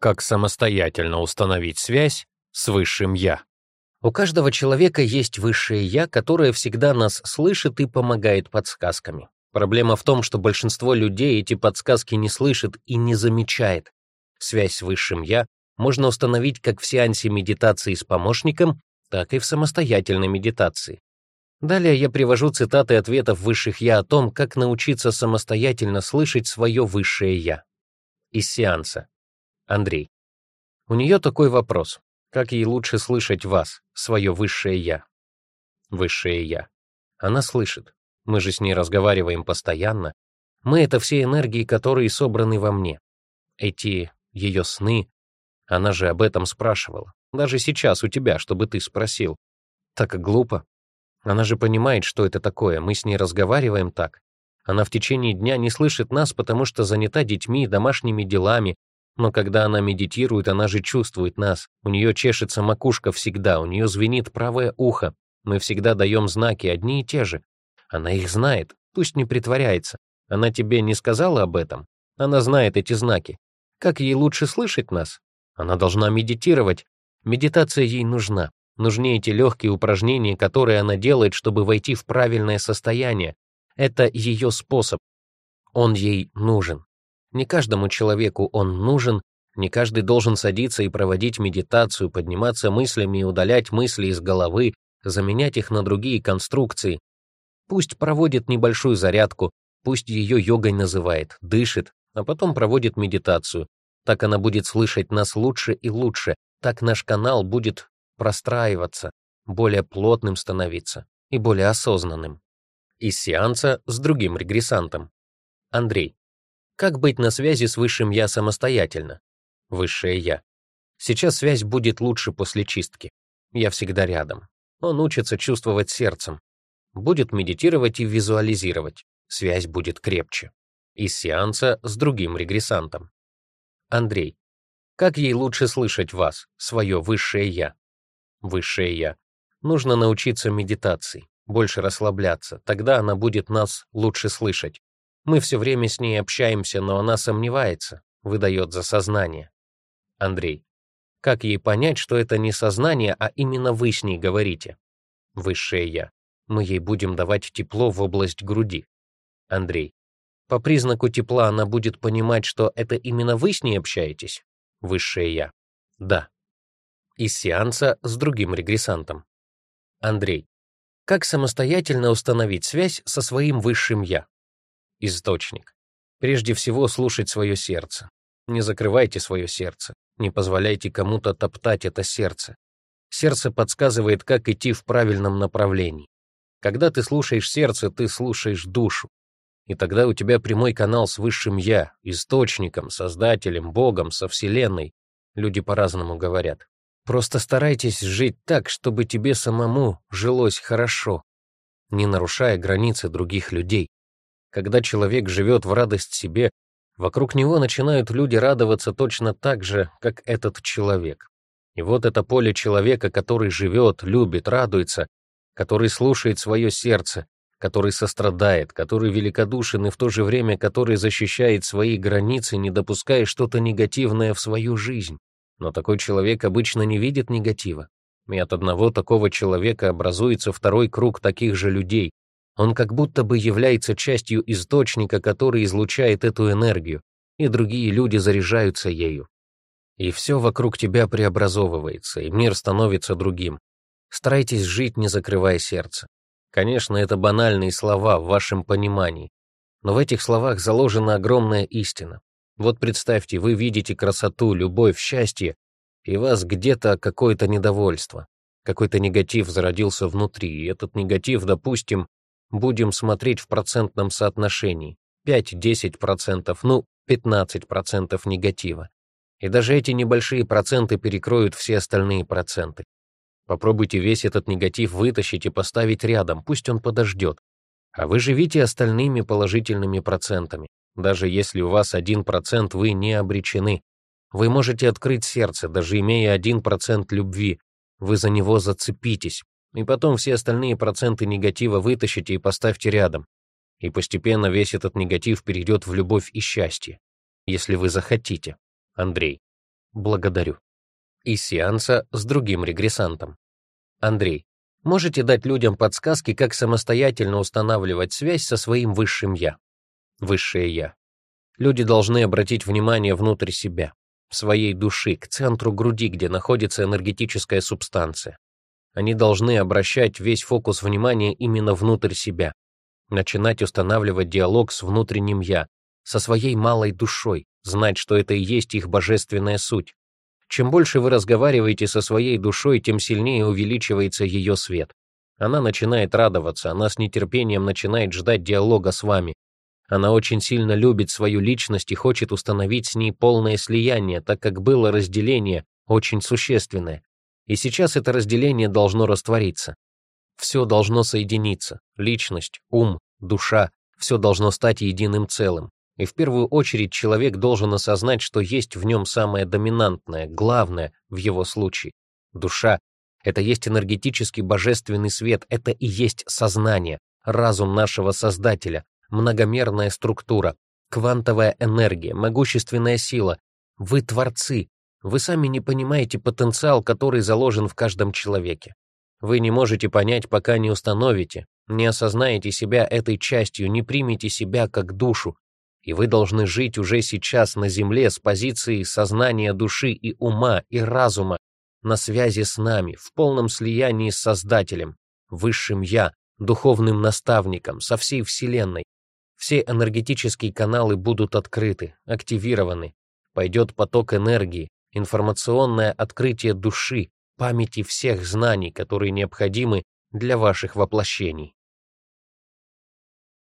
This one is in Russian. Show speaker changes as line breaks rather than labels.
как самостоятельно установить связь с Высшим Я.
У каждого человека есть Высшее Я, которое всегда нас слышит и помогает подсказками. Проблема в том, что большинство людей эти подсказки не слышит и не замечает. Связь с Высшим Я можно установить как в сеансе медитации с помощником, так и в самостоятельной медитации. Далее я привожу цитаты ответов Высших Я о том, как научиться самостоятельно слышать свое Высшее Я. Из сеанса. Андрей. У нее такой вопрос. Как ей лучше слышать вас, свое высшее «я»? Высшее «я». Она слышит. Мы же с ней разговариваем постоянно. Мы — это все энергии, которые собраны во мне. Эти ее сны... Она же об этом спрашивала. Даже сейчас у тебя, чтобы ты спросил. Так глупо. Она же понимает, что это такое. Мы с ней разговариваем так. Она в течение дня не слышит нас, потому что занята детьми, и домашними делами, но когда она медитирует, она же чувствует нас. У нее чешется макушка всегда, у нее звенит правое ухо. Мы всегда даем знаки, одни и те же. Она их знает, пусть не притворяется. Она тебе не сказала об этом? Она знает эти знаки. Как ей лучше слышать нас? Она должна медитировать. Медитация ей нужна. Нужны эти легкие упражнения, которые она делает, чтобы войти в правильное состояние. Это ее способ. Он ей нужен. Не каждому человеку он нужен, не каждый должен садиться и проводить медитацию, подниматься мыслями и удалять мысли из головы, заменять их на другие конструкции. Пусть проводит небольшую зарядку, пусть ее йогой называет, дышит, а потом проводит медитацию. Так она будет слышать нас лучше и лучше, так наш канал будет простраиваться, более плотным становиться и более осознанным. Из сеанса с другим регрессантом. Андрей. Как быть на связи с Высшим Я самостоятельно? Высшее Я. Сейчас связь будет лучше после чистки. Я всегда рядом. Он учится чувствовать сердцем. Будет медитировать и визуализировать. Связь будет крепче. Из сеанса с другим регрессантом. Андрей. Как ей лучше слышать вас, свое Высшее Я? Высшее Я. Нужно научиться медитации, больше расслабляться, тогда она будет нас лучше слышать. Мы все время с ней общаемся, но она сомневается, выдает за сознание. Андрей. Как ей понять, что это не сознание, а именно вы с ней говорите? Высшее Я. Мы ей будем давать тепло в область груди. Андрей. По признаку тепла она будет понимать, что это именно вы с ней общаетесь? Высшее Я. Да. Из сеанса с другим регрессантом. Андрей. Как самостоятельно установить связь со своим высшим Я? источник. Прежде всего слушать свое сердце. Не закрывайте свое сердце. Не позволяйте кому-то топтать это сердце. Сердце подсказывает, как идти в правильном направлении. Когда ты слушаешь сердце, ты слушаешь душу. И тогда у тебя прямой канал с Высшим Я, Источником, Создателем, Богом, со Вселенной. Люди по-разному говорят. Просто старайтесь жить так, чтобы тебе самому жилось хорошо, не нарушая границы других людей. Когда человек живет в радость себе, вокруг него начинают люди радоваться точно так же, как этот человек. И вот это поле человека, который живет, любит, радуется, который слушает свое сердце, который сострадает, который великодушен и в то же время который защищает свои границы, не допуская что-то негативное в свою жизнь. Но такой человек обычно не видит негатива. И от одного такого человека образуется второй круг таких же людей, он как будто бы является частью источника, который излучает эту энергию, и другие люди заряжаются ею. И все вокруг тебя преобразовывается, и мир становится другим. Старайтесь жить, не закрывая сердце. Конечно, это банальные слова в вашем понимании, но в этих словах заложена огромная истина. Вот представьте, вы видите красоту, любовь, счастье, и вас где-то какое-то недовольство, какой-то негатив зародился внутри, и этот негатив, допустим, будем смотреть в процентном соотношении 5-10%, ну, 15% негатива. И даже эти небольшие проценты перекроют все остальные проценты. Попробуйте весь этот негатив вытащить и поставить рядом, пусть он подождет. А вы живите остальными положительными процентами. Даже если у вас 1%, вы не обречены. Вы можете открыть сердце, даже имея 1% любви. Вы за него зацепитесь, и потом все остальные проценты негатива вытащите и поставьте рядом. И постепенно весь этот негатив перейдет в любовь и счастье. Если вы захотите. Андрей. Благодарю. Из сеанса с другим регрессантом. Андрей. Можете дать людям подсказки, как самостоятельно устанавливать связь со своим высшим «я». Высшее «я». Люди должны обратить внимание внутрь себя, своей души, к центру груди, где находится энергетическая субстанция. Они должны обращать весь фокус внимания именно внутрь себя, начинать устанавливать диалог с внутренним «я», со своей малой душой, знать, что это и есть их божественная суть. Чем больше вы разговариваете со своей душой, тем сильнее увеличивается ее свет. Она начинает радоваться, она с нетерпением начинает ждать диалога с вами. Она очень сильно любит свою личность и хочет установить с ней полное слияние, так как было разделение очень существенное. И сейчас это разделение должно раствориться. Все должно соединиться. Личность, ум, душа — все должно стать единым целым. И в первую очередь человек должен осознать, что есть в нем самое доминантное, главное в его случае — душа. Это есть энергетический божественный свет, это и есть сознание, разум нашего Создателя, многомерная структура, квантовая энергия, могущественная сила. Вы творцы, вы сами не понимаете потенциал, который заложен в каждом человеке. Вы не можете понять, пока не установите, не осознаете себя этой частью, не примете себя как душу. И вы должны жить уже сейчас на земле с позиции сознания души и ума и разума, на связи с нами, в полном слиянии с Создателем, Высшим Я, духовным наставником, со всей Вселенной. Все энергетические каналы будут открыты, активированы. Пойдет поток энергии, информационное открытие души, памяти всех знаний, которые необходимы для ваших воплощений.